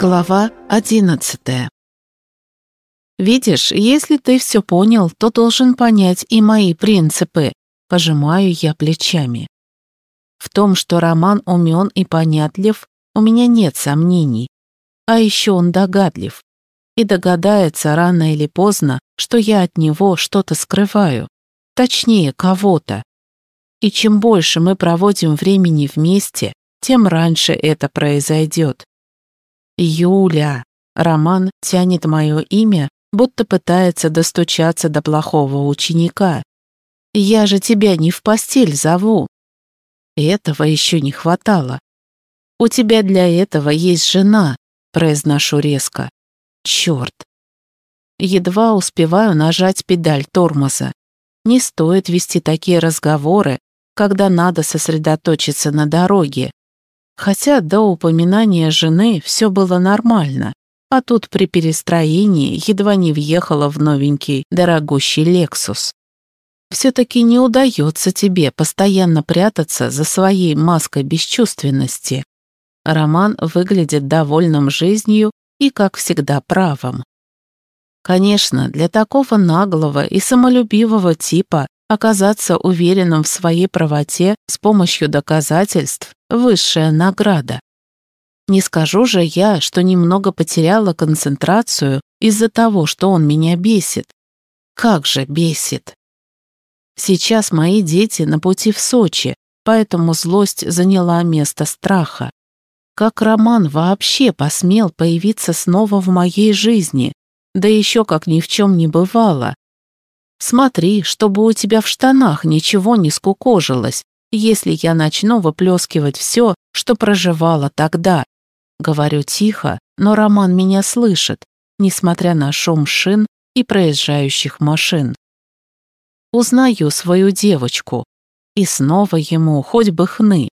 Глава одиннадцатая «Видишь, если ты все понял, то должен понять и мои принципы», — пожимаю я плечами. В том, что Роман умен и понятлив, у меня нет сомнений. А еще он догадлив. И догадается рано или поздно, что я от него что-то скрываю. Точнее, кого-то. И чем больше мы проводим времени вместе, тем раньше это произойдет. Юля. Роман тянет мое имя, будто пытается достучаться до плохого ученика. Я же тебя не в постель зову. Этого еще не хватало. У тебя для этого есть жена, произношу резко. Черт. Едва успеваю нажать педаль тормоза. Не стоит вести такие разговоры, когда надо сосредоточиться на дороге. Хотя до упоминания жены все было нормально, а тут при перестроении едва не въехала в новенький дорогущий «Лексус». Все-таки не удается тебе постоянно прятаться за своей маской бесчувственности. Роман выглядит довольным жизнью и, как всегда, правым. Конечно, для такого наглого и самолюбивого типа оказаться уверенным в своей правоте с помощью доказательств – высшая награда. Не скажу же я, что немного потеряла концентрацию из-за того, что он меня бесит. Как же бесит. Сейчас мои дети на пути в Сочи, поэтому злость заняла место страха. Как Роман вообще посмел появиться снова в моей жизни, да еще как ни в чем не бывало, Смотри, чтобы у тебя в штанах ничего не скукожилось, если я начну выплескивать все, что проживала тогда. Говорю тихо, но Роман меня слышит, несмотря на шум шин и проезжающих машин. Узнаю свою девочку, и снова ему хоть бы хны.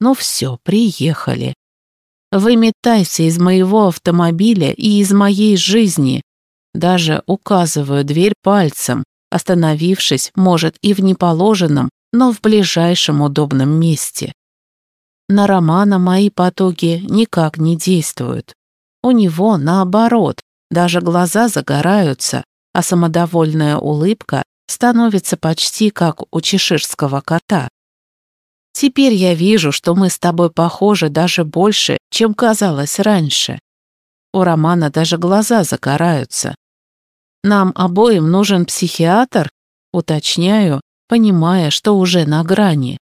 Ну все, приехали. Выметайся из моего автомобиля и из моей жизни, даже указываю дверь пальцем, остановившись, может, и в неположенном, но в ближайшем удобном месте. На Романа мои потуги никак не действуют. У него, наоборот, даже глаза загораются, а самодовольная улыбка становится почти как у чеширского кота. Теперь я вижу, что мы с тобой похожи даже больше, чем казалось раньше. У Романа даже глаза загораются. Нам обоим нужен психиатр? Уточняю, понимая, что уже на грани.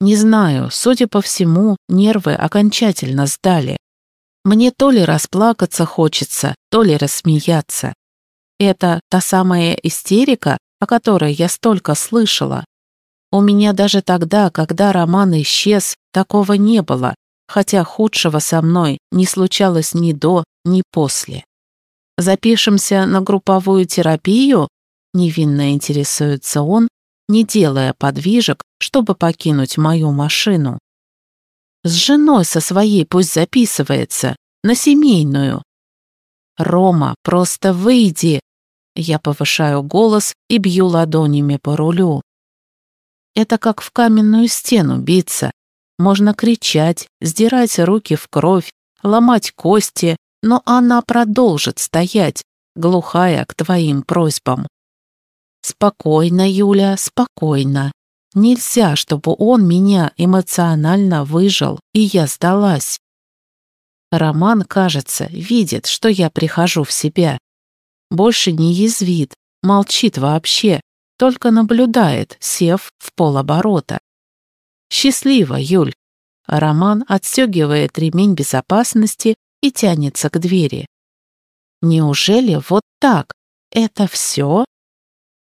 Не знаю, судя по всему, нервы окончательно сдали. Мне то ли расплакаться хочется, то ли рассмеяться. Это та самая истерика, о которой я столько слышала. У меня даже тогда, когда Роман исчез, такого не было, хотя худшего со мной не случалось ни до, ни после. Запишемся на групповую терапию?» Невинно интересуется он, не делая подвижек, чтобы покинуть мою машину. «С женой со своей пусть записывается, на семейную». «Рома, просто выйди!» Я повышаю голос и бью ладонями по рулю. Это как в каменную стену биться. Можно кричать, сдирать руки в кровь, ломать кости, но она продолжит стоять, глухая к твоим просьбам. Спокойно, Юля, спокойно. Нельзя, чтобы он меня эмоционально выжил, и я сдалась. Роман, кажется, видит, что я прихожу в себя. Больше не язвит, молчит вообще, только наблюдает, сев в полоборота. Счастливо, Юль. Роман отстегивает ремень безопасности и тянется к двери. Неужели вот так? Это все?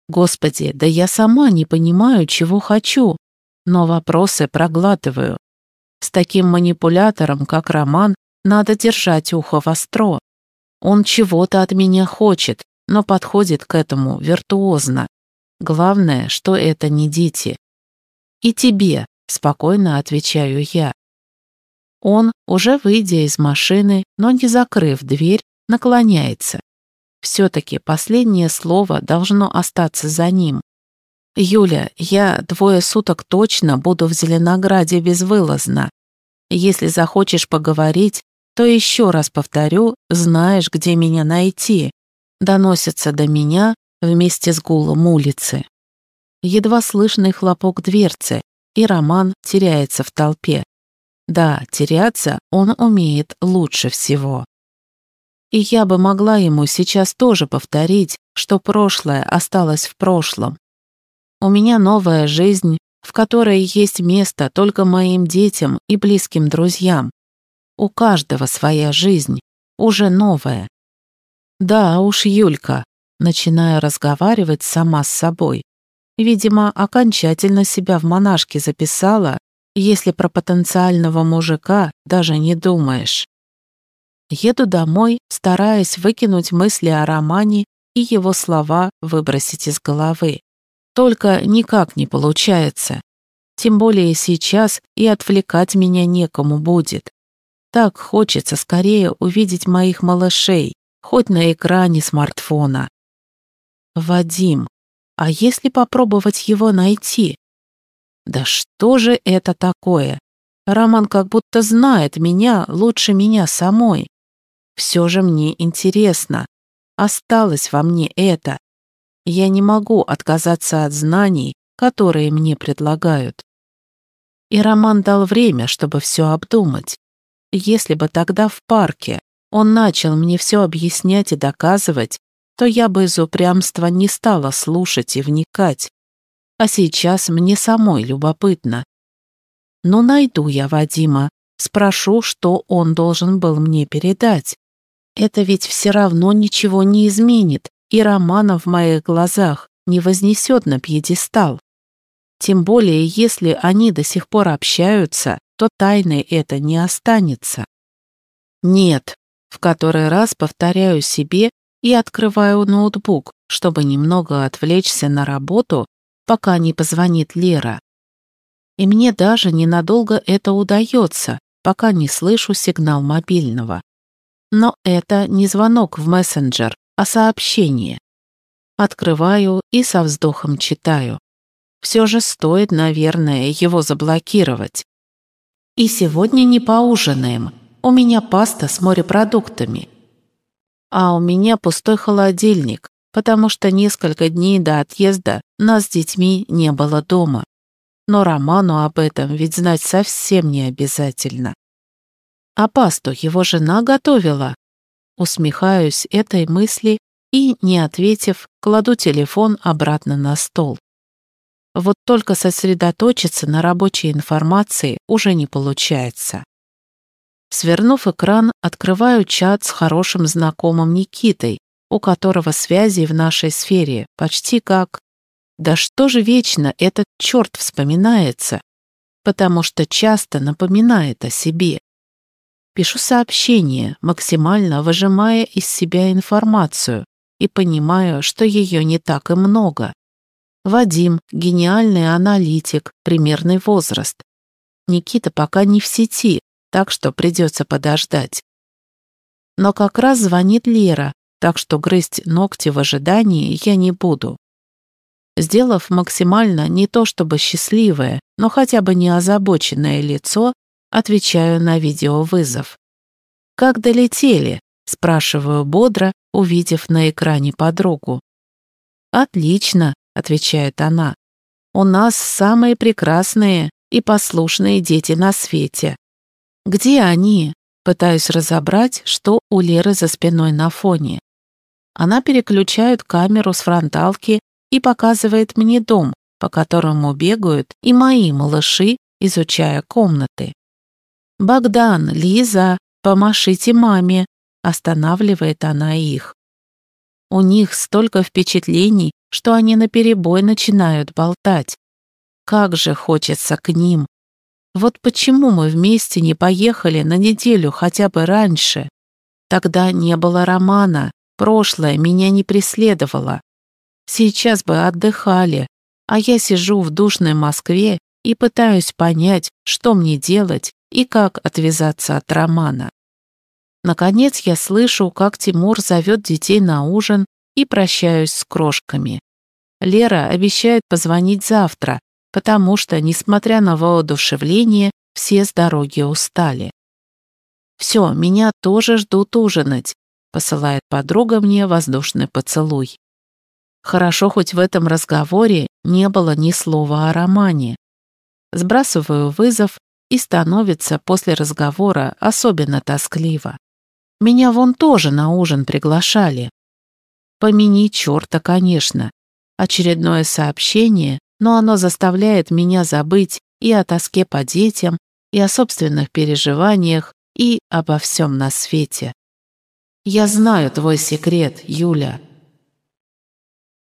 Господи, да я сама не понимаю, чего хочу, но вопросы проглатываю. С таким манипулятором, как Роман, надо держать ухо востро. Он чего-то от меня хочет, но подходит к этому виртуозно. Главное, что это не дети. И тебе, спокойно отвечаю я. Он, уже выйдя из машины, но не закрыв дверь, наклоняется. Все-таки последнее слово должно остаться за ним. «Юля, я двое суток точно буду в Зеленограде безвылазно. Если захочешь поговорить, то еще раз повторю, знаешь, где меня найти. Доносится до меня вместе с гулом улицы. Едва слышный хлопок дверцы, и Роман теряется в толпе. Да, теряться он умеет лучше всего. И я бы могла ему сейчас тоже повторить, что прошлое осталось в прошлом. У меня новая жизнь, в которой есть место только моим детям и близким друзьям. У каждого своя жизнь, уже новая. Да уж, Юлька, начинаю разговаривать сама с собой. Видимо, окончательно себя в монашке записала, если про потенциального мужика даже не думаешь. Еду домой, стараясь выкинуть мысли о романе и его слова выбросить из головы. Только никак не получается. Тем более сейчас и отвлекать меня некому будет. Так хочется скорее увидеть моих малышей, хоть на экране смартфона. Вадим, а если попробовать его найти? Да что же это такое? Роман как будто знает меня лучше меня самой. Все же мне интересно. Осталось во мне это. Я не могу отказаться от знаний, которые мне предлагают. И Роман дал время, чтобы все обдумать. Если бы тогда в парке он начал мне все объяснять и доказывать, то я бы из упрямства не стала слушать и вникать. А сейчас мне самой любопытно. Но найду я Вадима, спрошу, что он должен был мне передать. Это ведь все равно ничего не изменит, и Романа в моих глазах не вознесет на пьедестал. Тем более, если они до сих пор общаются, то тайной это не останется. Нет, в который раз повторяю себе и открываю ноутбук, чтобы немного отвлечься на работу, пока не позвонит Лера. И мне даже ненадолго это удается, пока не слышу сигнал мобильного. Но это не звонок в мессенджер, а сообщение. Открываю и со вздохом читаю. Все же стоит, наверное, его заблокировать. И сегодня не поужинаем. У меня паста с морепродуктами. А у меня пустой холодильник, потому что несколько дней до отъезда нас с детьми не было дома. Но Роману об этом ведь знать совсем не обязательно. А пасту его жена готовила. Усмехаюсь этой мысли и, не ответив, кладу телефон обратно на стол. Вот только сосредоточиться на рабочей информации уже не получается. Свернув экран, открываю чат с хорошим знакомым Никитой, у которого связи в нашей сфере почти как... Да что же вечно этот черт вспоминается? Потому что часто напоминает о себе. Пишу сообщение, максимально выжимая из себя информацию и понимаю, что ее не так и много. Вадим – гениальный аналитик, примерный возраст. Никита пока не в сети, так что придется подождать. Но как раз звонит Лера, так что грызть ногти в ожидании я не буду. Сделав максимально не то чтобы счастливое, но хотя бы не озабоченное лицо, Отвечаю на видеовызов. «Как долетели?» – спрашиваю бодро, увидев на экране подругу. «Отлично», – отвечает она. «У нас самые прекрасные и послушные дети на свете. Где они?» Пытаюсь разобрать, что у Леры за спиной на фоне. Она переключает камеру с фронталки и показывает мне дом, по которому бегают и мои малыши, изучая комнаты. «Богдан, Лиза, помашите маме!» Останавливает она их. У них столько впечатлений, что они наперебой начинают болтать. Как же хочется к ним. Вот почему мы вместе не поехали на неделю хотя бы раньше? Тогда не было романа, прошлое меня не преследовало. Сейчас бы отдыхали, а я сижу в душной Москве и пытаюсь понять, что мне делать и как отвязаться от романа. Наконец я слышу, как Тимур зовет детей на ужин и прощаюсь с крошками. Лера обещает позвонить завтра, потому что, несмотря на воодушевление, все с дороги устали. Все, меня тоже ждут ужинать», — посылает подруга мне воздушный поцелуй. Хорошо, хоть в этом разговоре не было ни слова о романе. Сбрасываю вызов, и становится после разговора особенно тоскливо. Меня вон тоже на ужин приглашали. Помяни черта, конечно. Очередное сообщение, но оно заставляет меня забыть и о тоске по детям, и о собственных переживаниях, и обо всем на свете. Я знаю твой секрет, Юля.